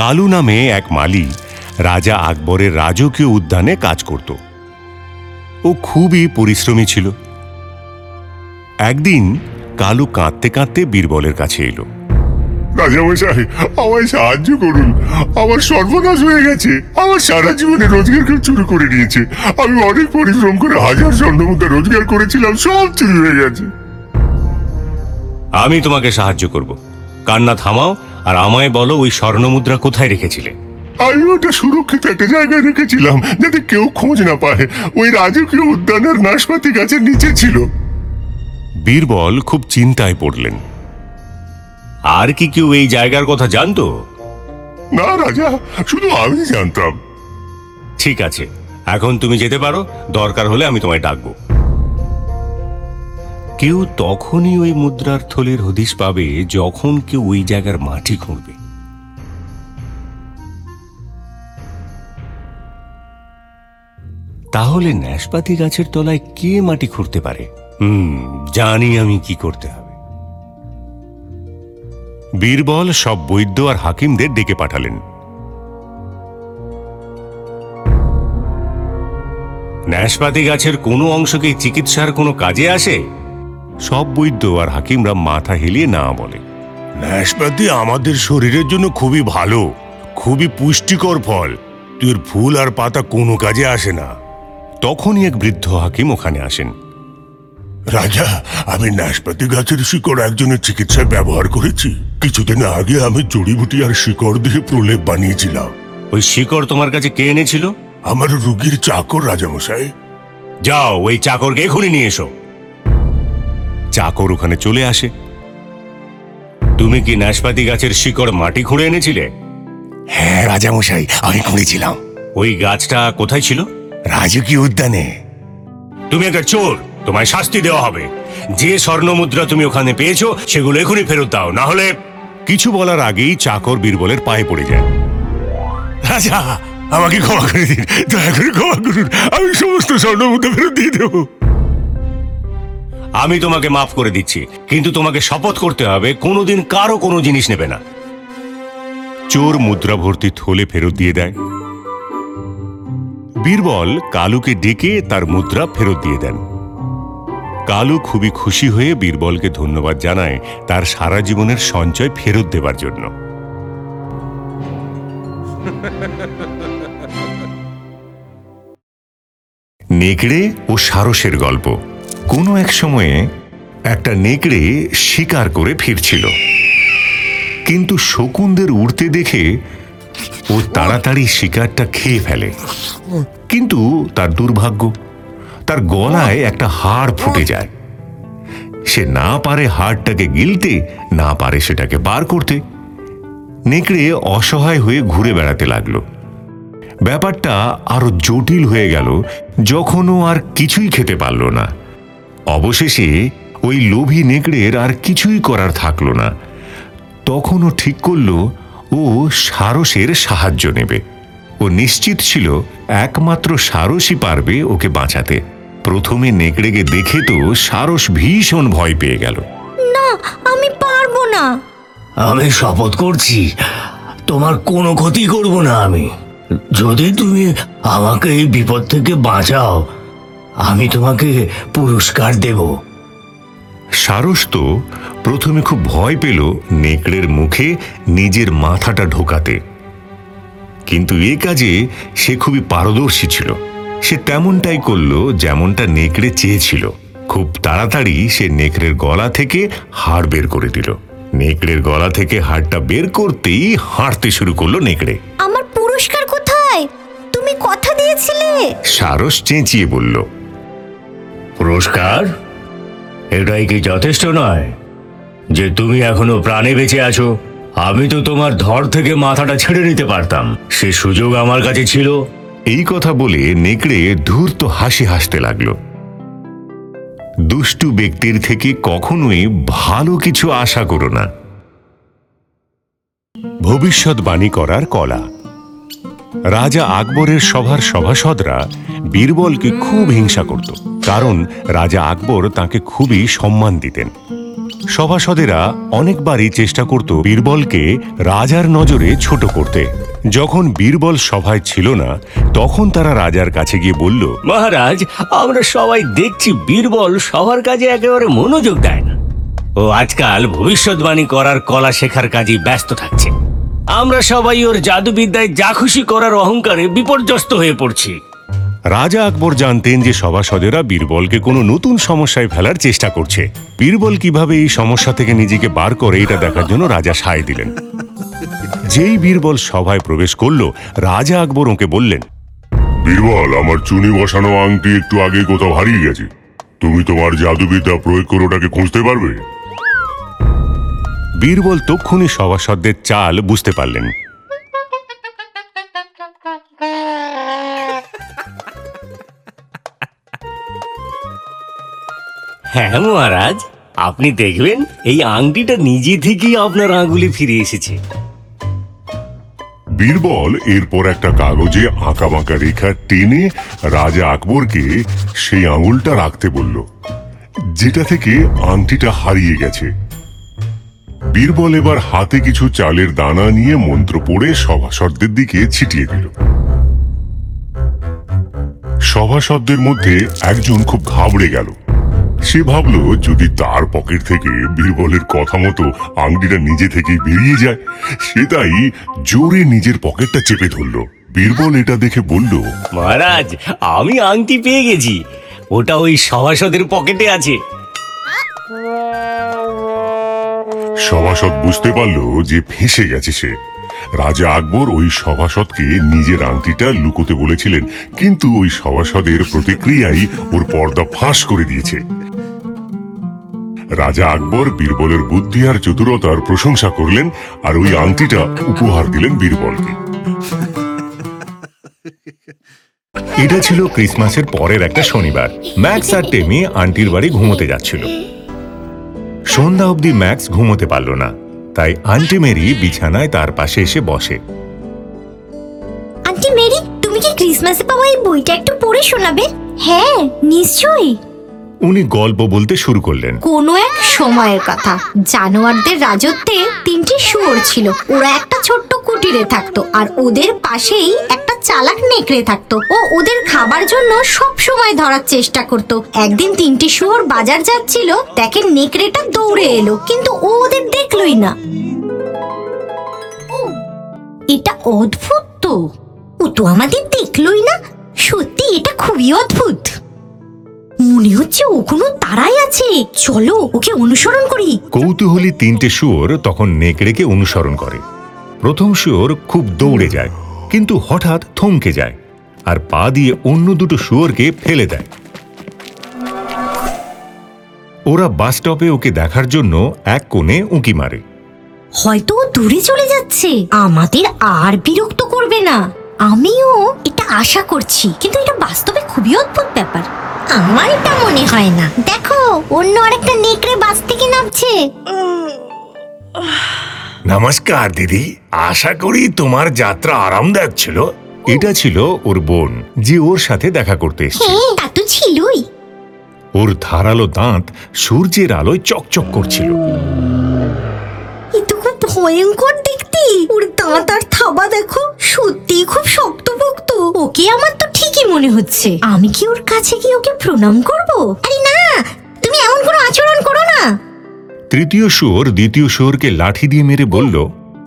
কালু নামে এক মালি রাজা আকবরের রাজকীয় উদ্যানে কাজ করত। ও খুবই পরিশ্রমী ছিল। একদিন কালু কাঁদতে কাঁদতে বীরবলের কাছে এলো। রাজামশাই আমায় সাহায্য করুন। আমার সর্বনাশ হয়ে গেছে। আমার সারা জীবনে রোজগার করে চুরি করে নিয়েছে আমি অনেক পরিশ্রম করে হাজার স্বর্ণমুদ্রা রোজগার করেছিলাম সব চুরি হয়ে গেছে। আমি তোমাকে সাহায্য করব। কান্না থামাও আর আমায় বলো ওই স্বর্ণমুদ্রা কোথায় রেখেছিলে? আমি ওটা সুরক্ষিত একটা জায়গায় রেখেছিলাম যাতে কেউ খোঁজ না পায়। ওই রাজকীয় উদ্যানের নাশপাতি গাছের নিচে ছিল। বীরবল খুব চিন্তায় পড়লেন। আর কি কেউ এই জায়গার কথা জানতো? না রাজা শুধু আমি জানতাম। ঠিক আছে এখন তুমি যেতে পারো দরকার হলে আমি তোমায় ডাকবো। কেউ তখনই ওই মুদ্রার থলির হদিশ পাবে যখন কেউ ওই জায়গার মাটি খুঁড়বে। তাহলে ন্যাশপাতি গাছের তলায় কে মাটি খুঁড়তে পারে? হুম, জানি আমি কি করতে হবে। বীরবল সব বৈদ্য আর হাকিমদের ডেকে পাঠালেন। ন্যাশপাতি গাছের কোনো অংশকে চিকিৎসার কোনো কাজে আসে? সব বৈদ্য আর হাকিমরা মাথা হেলিয়ে না বলে। নাশপাতি আমাদের শরীরের জন্য খুবই ভালো খুবই পুষ্টিকর ফল। তুই ফুল আর পাতা কোনো কাজে আসে না। তখনই এক বৃদ্ধ হাকিম ওখানে আসেন। রাজা আমি নাশপাতি গাছের শিকড় একজনের চিকিৎসায় ব্যবহার করেছি। কিছুদিন আগে আমি জড়িবুটি আর শিকড় দিয়ে প্রলেপ বানিয়েছিলাম। ওই শিকড় তোমার কাছে কে এনেছিল? আমার রুগীর চাকর রাজামশাই। যাও ওই চাকরকে এখনই নিয়ে এসো। চাকর ওখানে চলে আসে। তুমি কি নাশপাতি গাছের শিকড় মাটি খুঁড়ে এনেছিলে? হ্যাঁ রাজামশাই আমি করেছিলাম ওই গাছটা কোথায় ছিল? রাজকীয় উদ্যানে। তুমি একটা চোর তোমায় শাস্তি দেওয়া হবে। যে স্বর্ণমুদ্রা তুমি ওখানে পেয়েছ সেগুলো এখনই ফেরত দাও। না হলে কিছু বলার আগেই চাকর বীরবলের পায়ে পড়ে যায়। রাজা আমাকে ক্ষমা করে দিন। দয়া করে ক্ষমা করুন। আমি সমস্ত স্বর্ণমুদ্রা ফেরত দিয়ে দেবো। আমি তোমাকে মাফ করে দিচ্ছি, কিন্তু তোমাকে শপথ করতে হবে, কোনোদিন কারও কোনো জিনিস নেবে না। চোর মুদ্রা ভর্তি থলে ফেরত দিয়ে দেয়। বীরবল কালুকে ডেকে তার মুদ্রা ফেরত দিয়ে দেন। কালু খুবই খুশি হয়ে বীরবলকে ধন্যবাদ জানায় তার সারা জীবনের সঞ্চয় ফেরত দেবার জন্য। নেকড়ে ও সারসের গল্প। কোনো এক সময়ে একটা নেকড়ে শিকার করে ফিরছিল। কিন্তু শকুনদের উড়তে দেখে ও তাড়াতাড়ি শিকারটা খেয়ে ফেলে। কিন্তু তার দুর্ভাগ্য, তার গলায় একটা হাড় ফুটে যায়। সে না পারে হাড়টাকে গিলতে, না পারে সেটাকে বার করতে। নেকড়ে অসহায় হয়ে ঘুরে বেড়াতে লাগল। ব্যাপারটা আরও জটিল হয়ে গেল, যখনও আর কিছুই খেতে পারল না। অবশেষে ওই লোভী নেকড়ের আর কিছুই করার থাকল না। তখন ও ঠিক করল ও সারসের সাহায্য নেবে। ও নিশ্চিত ছিল একমাত্র সারসই পারবে ওকে বাঁচাতে। প্রথমে নেকড়েকে দেখে তো সারস ভীষণ ভয় পেয়ে গেল। না আমি পারব না। আমি শপথ করছি তোমার কোনো ক্ষতি করব না আমি। যদি তুমি আমাকে এই বিপদ থেকে বাঁচাও আমি তোমাকে পুরস্কার দেব। সারস তো প্রথমে খুব ভয় পেল নেকড়ের মুখে নিজের মাথাটা ঢোকাতে। কিন্তু এ কাজে সে খুবই পারদর্শী ছিল। সে তেমনটাই করল যেমনটা নেকড়ে চেয়েছিল। খুব তাড়াতাড়ি সে নেকড়ের গলা থেকে হাড় বের করে দিল। নেকড়ের গলা থেকে হাড়টা বের করতেই হাঁটতে শুরু করল নেকড়ে। আমার পুরস্কার কোথায়? তুমি কথা দিয়েছিলে। সারস চেঁচিয়ে বলল পুরস্কার? এটাই কি যথেষ্ট নয় যে তুমি এখনও প্রাণে বেঁচে আছো? আমি তো তোমার ধর থেকে মাথাটা ছেড়ে নিতে পারতাম। সে সুযোগ আমার কাছে ছিল। এই কথা বলে নেকড়ে ধূর্ত হাসি হাসতে লাগল। দুষ্টু ব্যক্তির থেকে কখনোই ভালো কিছু আশা করো না। ভবিষ্যৎবাণী করার কলা। রাজা আকবরের সভার সভাসদরা বীরবলকে খুব হিংসা করত, কারণ রাজা আকবর তাকে খুবই সম্মান দিতেন। সভাসদেরা অনেকবারই চেষ্টা করত বীরবলকে রাজার নজরে ছোট করতে। যখন বীরবল সভায় ছিল না, তখন তারা রাজার কাছে গিয়ে বলল, মহারাজ, আমরা সবাই দেখছি বীরবল সবার কাজে একেবারে মনোযোগ দেয় না। ও আজকাল ভবিষ্যৎবাণী করার কলা শেখার কাজে ব্যস্ত থাকছে। আমরা সবাই ওর জাদুবিদ্যায় যা খুশি করার অহংকারে বিপর্যস্ত হয়ে পড়ছি। রাজা আকবর জানতেন যে সভাসদেরা বীরবলকে কোনো নতুন সমস্যায় ফেলার চেষ্টা করছে। বীরবল কীভাবে এই সমস্যা থেকে নিজেকে বার করে এটা দেখার জন্য রাজা সায় দিলেন। যেই বীরবল সভায় প্রবেশ করল রাজা আকবর ওকে বললেন বীরবল আমার চুনি বসানো আংটি একটু আগে কোথাও হারিয়ে গেছে। তুমি তোমার জাদুবিদ্যা প্রয়োগ করে ওটাকে খুঁজতে পারবে? বীরবল তক্ষুনি সভাসদদের চাল বুঝতে পারলেন। হ্যাঁ মহারাজ আপনি দেখবেন এই আংটিটা নিজে থেকেই আপনার আঙ্গুলে ফিরে এসেছে। বীরবল এরপর একটা কাগজে আঁকা বাঁকা রেখা টেনে রাজা আকবরকে সেই আঙুলটা রাখতে বলল যেটা থেকে আংটিটা হারিয়ে গেছে। বীরবল এবার হাতে কিছু চালের দানা নিয়ে মন্ত্র পড়ে সভাসদদের দিকে ছিটিয়ে দিল। সভাসদদের মধ্যে একজন খুব ঘাবড়ে গেল। সে ভাবলো যদি তার পকেট থেকে বীরবলের কথা মতো আংটিটা নিজে থেকেই বেরিয়ে যায় সে তাই জোরে নিজের পকেটটা চেপে ধরলো। বীরবল এটা দেখে বলল মহারাজ আমি আংটি পেয়ে গেছি। ওটা ওই সভাসদের পকেটে আছে। সভাসদ বুঝতে পারল যে ফেঁসে গেছে সে। রাজা আকবর ওই সভাসদকে নিজের আংটিটা লুকোতে বলেছিলেন, কিন্তু ওই সভাসদের প্রতিক্রিয়াই ওর পর্দা ফাঁস করে দিয়েছে। রাজা আকবর বীরবলের বুদ্ধি আর চতুরতার প্রশংসা করলেন আর ওই আংটিটা উপহার দিলেন বীরবলকে। এটা ছিল ক্রিসমাসের পরের একটা শনিবার। ম্যাক্স আর টেমি আন্টির বাড়ি ঘুমোতে যাচ্ছিল। সন্ধ্যা অবধি ম্যাক্স ঘুমোতে পারল না। তাই আন্টি মেরি বিছানায় তার পাশে এসে বসে। আন্টি মেরি, তুমি কি ক্রিসমাসে পাওয়া এই বইটা একটু পড়ে শোনাবে? হ্যাঁ নিশ্চয়ই। উনি গল্প বলতে শুরু করলেন। কোনো এক সময়ের কথা। জানোয়ারদের রাজত্বে তিনটি শুয়োর ছিল। ওরা একটা ছোট্ট কুটিরে থাকতো আর ওদের পাশেই একটা চালাক নেকড়ে থাকতো। ও ওদের খাবার জন্য সব সময় ধরার চেষ্টা করত। একদিন তিনটি শুয়োর বাজার যাচ্ছিল, দেখে নেকড়েটা দৌড়ে এলো, কিন্তু ও ওদের দেখলোই না। এটা অদ্ভুত তো। ও তো আমাদের দেখলোই না। সত্যি এটা খুবই অদ্ভুত। মনে হচ্ছে ও কোনো তারাই আছে। চলো ওকে অনুসরণ করি। কৌতূহলী তিনটে শুয়োর তখন নেকড়েকে অনুসরণ করে। প্রথম শুয়োর খুব দৌড়ে যায় কিন্তু হঠাৎ থমকে যায় আর পা দিয়ে অন্য দুটো শুয়োরকে ফেলে দেয়। ওরা বাস স্টপে ওকে দেখার জন্য এক কোণে উঁকি মারে। হয়তো ও দূরে চলে যাচ্ছে। আমাদের আর বিরক্ত করবে না। আমিও এটা আশা করছি কিন্তু এটা বাস্তবে খুবই অদ্ভুত ব্যাপার। আমার এটা মনে হয় না। দেখো অন্য আরেকটা নেকড়ে বাস থেকে নামছে। নমস্কার দিদি। আশা করি তোমার যাত্রা আরামদায়ক ছিল। এটা ছিল ওর বোন যে ওর সাথে দেখা করতে এসেছে। হ্যাঁ তা তো ছিলই। ওর ধারালো দাঁত সূর্যের আলোয় চকচক করছিল। এ তো খুব ভয়ঙ্কর দেখতে ওর দাঁত আর থাবা দেখো সত্যি খুব শক্তপোক্ত। ওকে আমার তো ঠিকই মনে হচ্ছে। আমি কি ওর কাছে গিয়ে ওকে প্রণাম করব? আরে না তুমি এমন কোনো আচরণ করো না। তৃতীয় শুয়োর দ্বিতীয় শুয়োরকে লাঠি দিয়ে মেরে বলল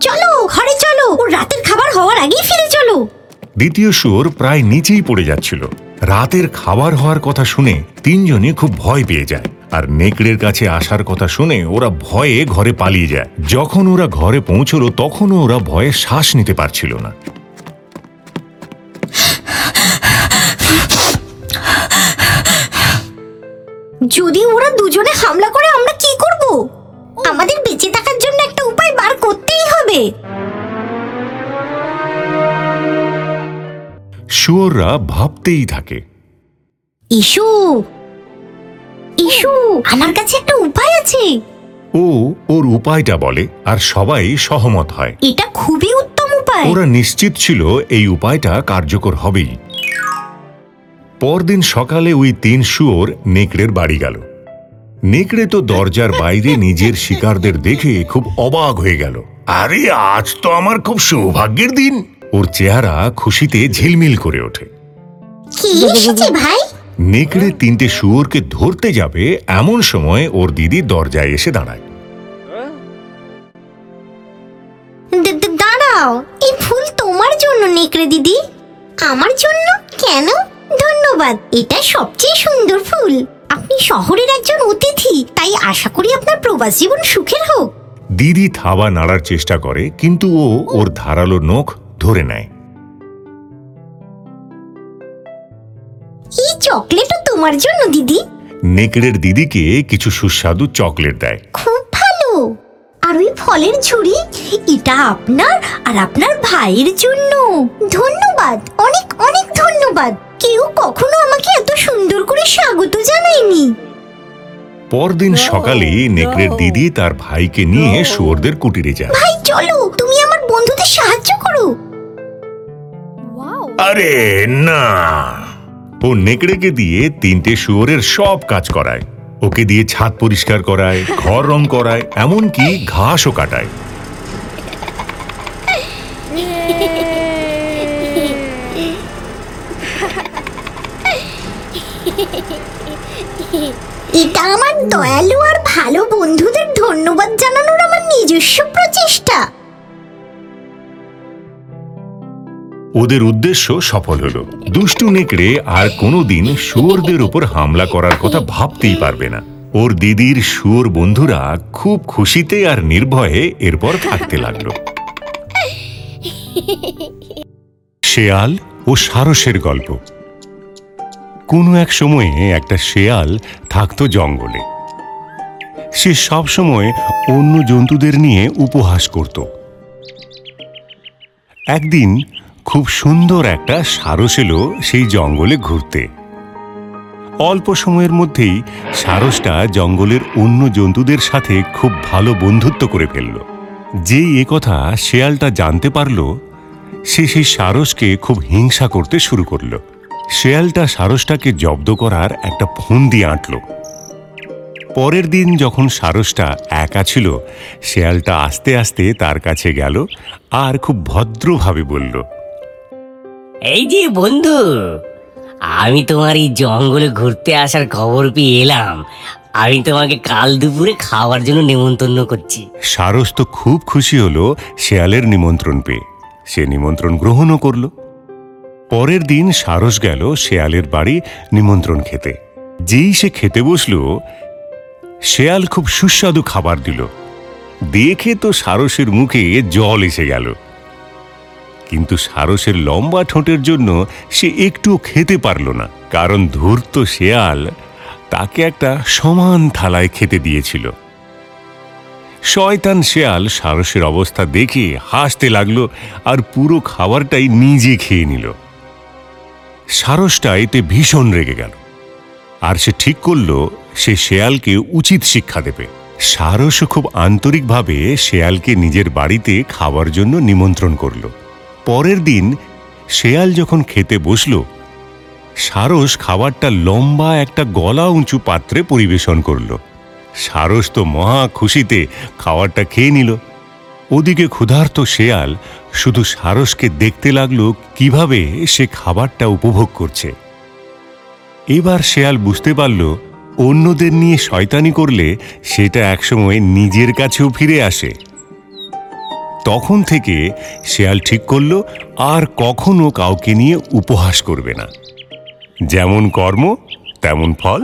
চলো ঘরে চলো ওর রাতের খাবার হওয়ার আগেই ফিরে চলো। দ্বিতীয় শুয়োর প্রায় নিচেই পড়ে যাচ্ছিল। রাতের খাবার হওয়ার কথা শুনে তিনজনই খুব ভয় পেয়ে যায়। আর নেকড়ের কাছে আসার কথা শুনে ওরা ভয়ে ঘরে পালিয়ে যায়। যখন ওরা ঘরে পৌঁছলো তখনও ওরা ভয়ে শ্বাস নিতে পারছিল না। যদি ওরা দুজনে হামলা করে আমরা কি করব? আমাদের বেঁচে থাকার জন্য একটা উপায় বার করতেই হবে। শুয়োররা ভাবতেই থাকে। ইসু ইসু আমার কাছে একটা উপায় আছে। ও ওর উপায়টা বলে আর সবাই সহমত হয়। এটা খুবই উত্তম উপায়। ওরা নিশ্চিত ছিল এই উপায়টা কার্যকর হবেই। পরদিন সকালে ওই তিন শুয়োর নেকড়ের বাড়ি গেল। নেকড়ে তো দরজার বাইরে নিজের শিকারদের দেখে খুব অবাক হয়ে গেল। আরে আজ তো আমার খুব সৌভাগ্যের দিন। ওর চেহারা খুশিতে ঝিলমিল করে ওঠে। কি এসেছে ভাই? নেকড়ে তিনটে শুয়োরকে ধরতে যাবে এমন সময় ওর দিদি দরজায় এসে দাঁড়ায়। দাঁড়াও এই ফুল তোমার জন্য নেকড়ে দিদি। আমার জন্য? কেন? ধন্যবাদ এটা সবচেয়ে সুন্দর ফুল। আপনি শহরের একজন অতিথি তাই আশা করি আপনার প্রবাস জীবন সুখের হোক। দিদি থাবা নাড়ার চেষ্টা করে কিন্তু ও ওর ধারালো নখ ধরে নেয়। চকলেটও তোমার জন্য দিদি। নেকড়ের দিদিকে কিছু সুস্বাদু চকলেট দেয়। খুব ভালো। আর ওই ফলের ঝুড়ি এটা আপনার আর আপনার ভাইয়ের জন্য। ধন্যবাদ অনেক অনেক ধন্যবাদ। কেউ কখনো আমাকে এত সুন্দর করে স্বাগত জানায়নি। পরদিন সকালে নেকড়ের দিদি তার ভাইকে নিয়ে শুয়োরদের কুটিরে যায়। ভাই চলো তুমি আমার বন্ধুদের সাহায্য করো। আরে না। ও নেকড়েকে দিয়ে তিনটে শুয়োরের সব কাজ করায়। ওকে দিয়ে ছাদ পরিষ্কার করায়, ঘর রং করায়, এমনকি ঘাসও কাটায়। এটা আমার দয়ালু আর ভালো বন্ধুদের ধন্যবাদ জানানোর আমার নিজস্ব প্রচেষ্টা। ওদের উদ্দেশ্য সফল হলো। দুষ্টু নেকড়ে আর কোনোদিন শুয়োরদের উপর হামলা করার কথা ভাবতেই পারবে না। ওর দিদির শুয়োর বন্ধুরা খুব খুশিতে আর নির্ভয়ে এরপর থাকতে লাগল। শেয়াল ও সারসের গল্প। কোনো এক সময়ে একটা শেয়াল থাকতো জঙ্গলে। সে সব সময় অন্য জন্তুদের নিয়ে উপহাস করত। একদিন খুব সুন্দর একটা সারস এলো সেই জঙ্গলে ঘুরতে। অল্প সময়ের মধ্যেই সারসটা জঙ্গলের অন্য জন্তুদের সাথে খুব ভালো বন্ধুত্ব করে ফেলল। যেই এ কথা শেয়ালটা জানতে পারল, সে সেই সারসকে খুব হিংসা করতে শুরু করল। শেয়ালটা সারসটাকে জব্দ করার একটা ফোন দিয়ে আঁটল। পরের দিন যখন সারসটা একা ছিল, শেয়ালটা আস্তে আস্তে তার কাছে গেল আর খুব ভদ্রভাবে বলল এই যে বন্ধু, আমি তোমার এই জঙ্গলে ঘুরতে আসার খবর পেয়ে এলাম। আমি তোমাকে কাল দুপুরে খাওয়ার জন্য নেমন্তন্ন করছি। সারস তো খুব খুশি হলো শেয়ালের নিমন্ত্রণ পেয়ে। সে নিমন্ত্রণ গ্রহণও করল। পরের দিন সারস গেল শেয়ালের বাড়ি নিমন্ত্রণ খেতে। যেই সে খেতে বসল, শেয়াল খুব সুস্বাদু খাবার দিল। দেখে তো সারসের মুখে জল এসে গেল। কিন্তু সারসের লম্বা ঠোঁটের জন্য সে একটুও খেতে পারল না, কারণ ধূর্ত শেয়াল তাকে একটা সমান থালায় খেতে দিয়েছিল। শয়তান শেয়াল সারসের অবস্থা দেখে হাসতে লাগল আর পুরো খাবারটাই নিজে খেয়ে নিল। সারসটা এতে ভীষণ রেগে গেল আর সে ঠিক করল সে শেয়ালকে উচিত শিক্ষা দেবে। সারসও খুব আন্তরিকভাবে শেয়ালকে নিজের বাড়িতে খাওয়ার জন্য নিমন্ত্রণ করল। পরের দিন শেয়াল যখন খেতে বসল, সারস খাবারটা লম্বা একটা গলা উঁচু পাত্রে পরিবেশন করল। সারস তো মহা খুশিতে খাবারটা খেয়ে নিল। ওদিকে ক্ষুধার্ত শেয়াল শুধু সারসকে দেখতে লাগল কীভাবে সে খাবারটা উপভোগ করছে। এবার শেয়াল বুঝতে পারল, অন্যদের নিয়ে শয়তানি করলে সেটা একসময় নিজের কাছেও ফিরে আসে। তখন থেকে শেয়াল ঠিক করল, আর কখনো কাউকে নিয়ে উপহাস করবে না। যেমন কর্ম, তেমন ফল।